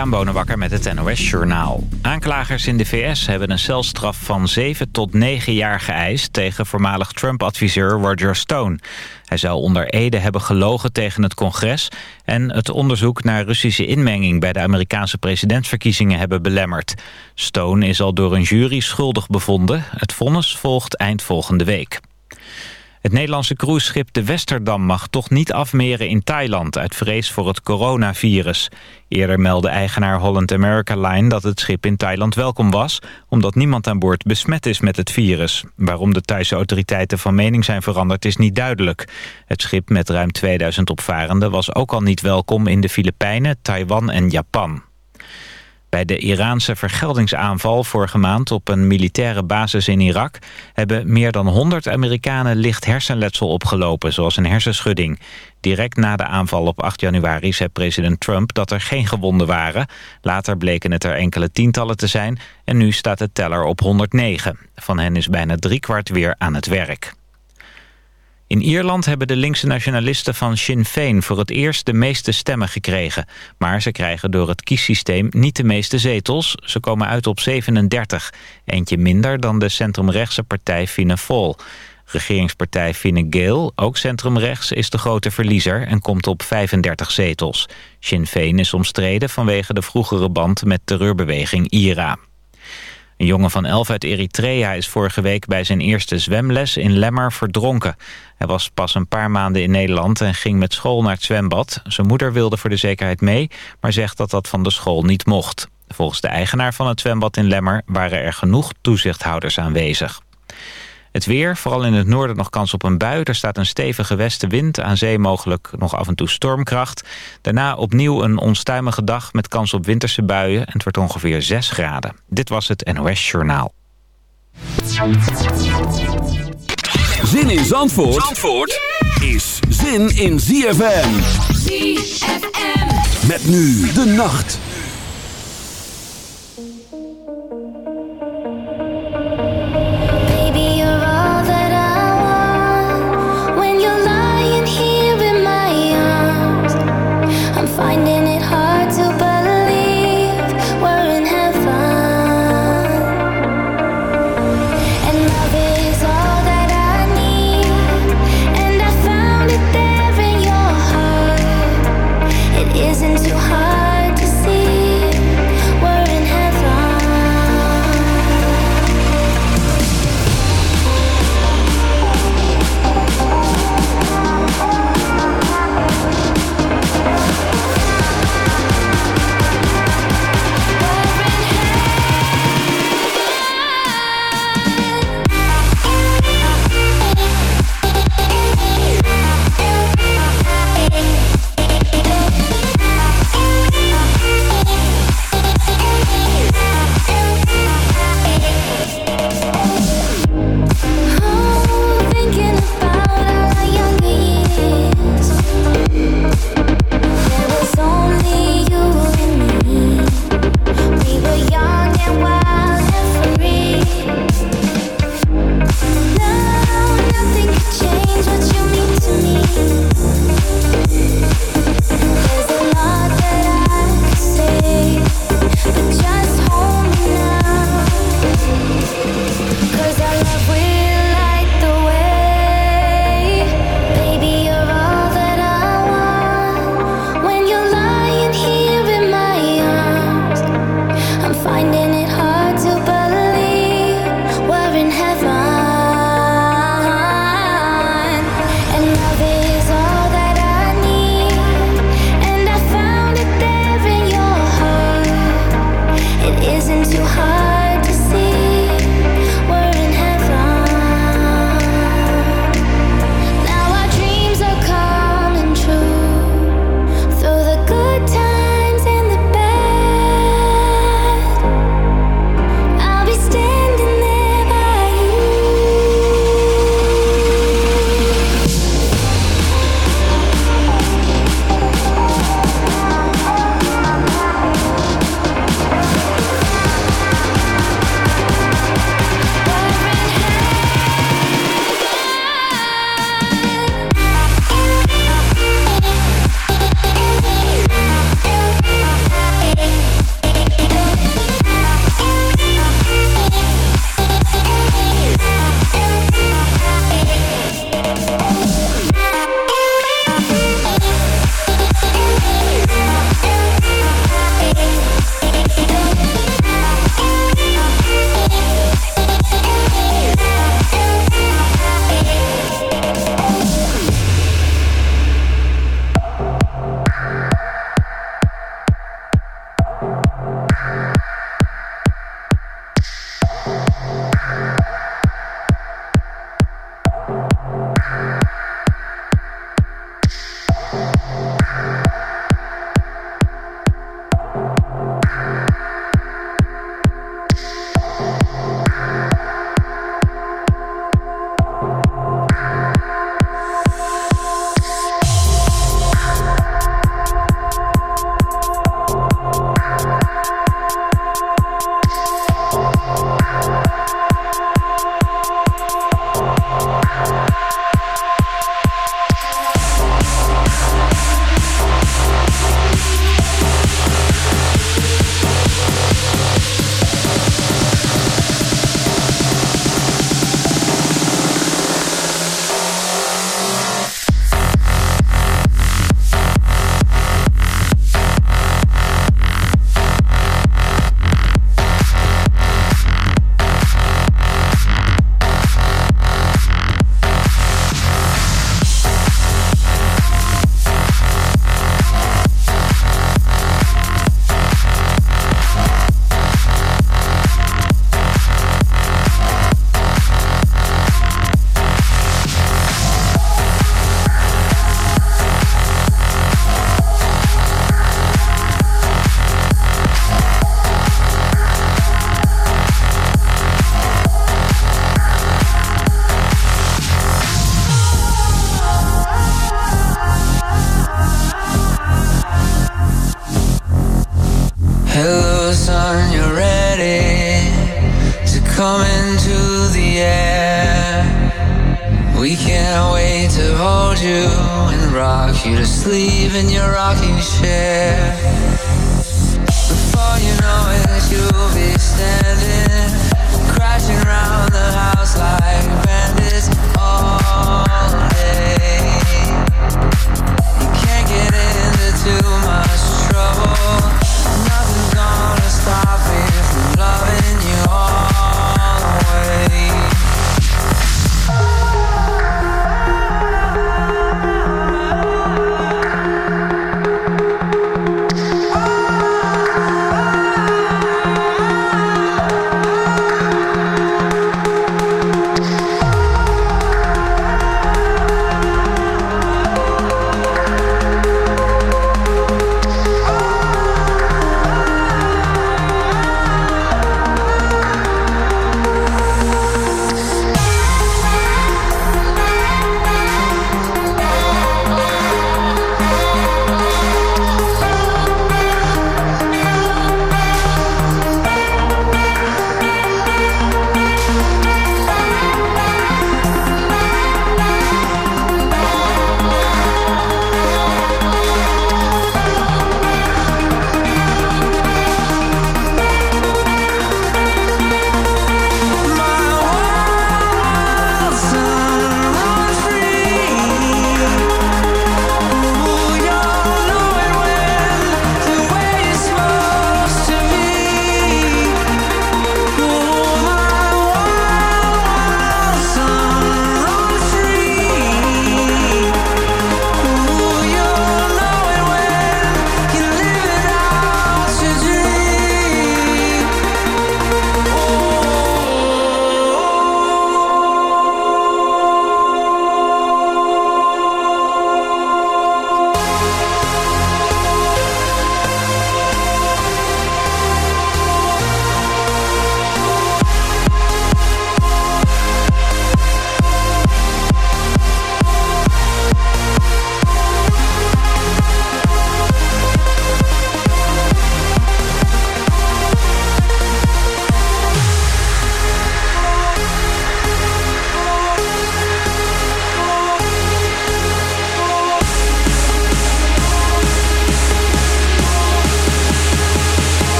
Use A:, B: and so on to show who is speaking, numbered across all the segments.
A: Christian met het NOS Journaal. Aanklagers in de VS hebben een celstraf van 7 tot 9 jaar geëist... tegen voormalig Trump-adviseur Roger Stone. Hij zou onder Ede hebben gelogen tegen het congres... en het onderzoek naar Russische inmenging... bij de Amerikaanse presidentsverkiezingen hebben belemmerd. Stone is al door een jury schuldig bevonden. Het vonnis volgt eind volgende week. Het Nederlandse cruiseschip de Westerdam mag toch niet afmeren in Thailand... uit vrees voor het coronavirus. Eerder meldde eigenaar Holland America Line dat het schip in Thailand welkom was... omdat niemand aan boord besmet is met het virus. Waarom de Thaise autoriteiten van mening zijn veranderd is niet duidelijk. Het schip met ruim 2000 opvarenden was ook al niet welkom in de Filipijnen, Taiwan en Japan. Bij de Iraanse vergeldingsaanval vorige maand op een militaire basis in Irak... hebben meer dan 100 Amerikanen licht hersenletsel opgelopen, zoals een hersenschudding. Direct na de aanval op 8 januari zei president Trump dat er geen gewonden waren. Later bleken het er enkele tientallen te zijn en nu staat de teller op 109. Van hen is bijna driekwart weer aan het werk. In Ierland hebben de linkse nationalisten van Sinn Féin voor het eerst de meeste stemmen gekregen. Maar ze krijgen door het kiessysteem niet de meeste zetels. Ze komen uit op 37, eentje minder dan de centrumrechtse partij Fianna Fáil. Regeringspartij Fine Gael, ook centrumrechts, is de grote verliezer en komt op 35 zetels. Sinn Féin is omstreden vanwege de vroegere band met terreurbeweging IRA. Een jongen van elf uit Eritrea is vorige week bij zijn eerste zwemles in Lemmer verdronken. Hij was pas een paar maanden in Nederland en ging met school naar het zwembad. Zijn moeder wilde voor de zekerheid mee, maar zegt dat dat van de school niet mocht. Volgens de eigenaar van het zwembad in Lemmer waren er genoeg toezichthouders aanwezig. Het weer, vooral in het noorden nog kans op een bui. Er staat een stevige westenwind, aan zee mogelijk nog af en toe stormkracht. Daarna opnieuw een onstuimige dag met kans op winterse buien. En het wordt ongeveer 6 graden. Dit was het NOS Journaal.
B: Zin in Zandvoort, Zandvoort is zin in ZFM. ZFM. Met nu de nacht.
C: you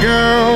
D: Girl.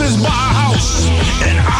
E: This is my house, and I.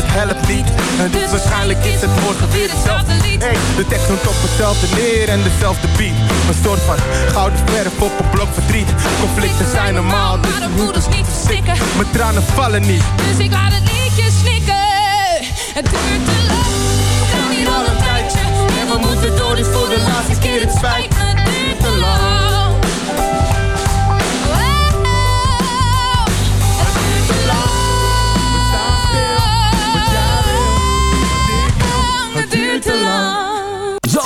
F: het helpt niet. En dus waarschijnlijk is het morgen weer hetzelfde lied. Hey, de tekst noemt op hetzelfde neer en dezelfde beat. Een soort van gouden verf op een blok verdriet. Conflicten zijn normaal, dus
G: maar de niet verstikken.
F: mijn tranen vallen niet.
G: Dus ik laat het liedje snikken. Het duurt te lang. We staan hier al een tijdje. En we moeten door, dus voor de laatste keer het spijt me. Het duurt te lang.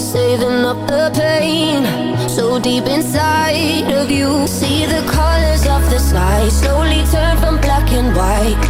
H: saving up the pain so deep inside of you. See the colors of the sky slowly turn from black and white.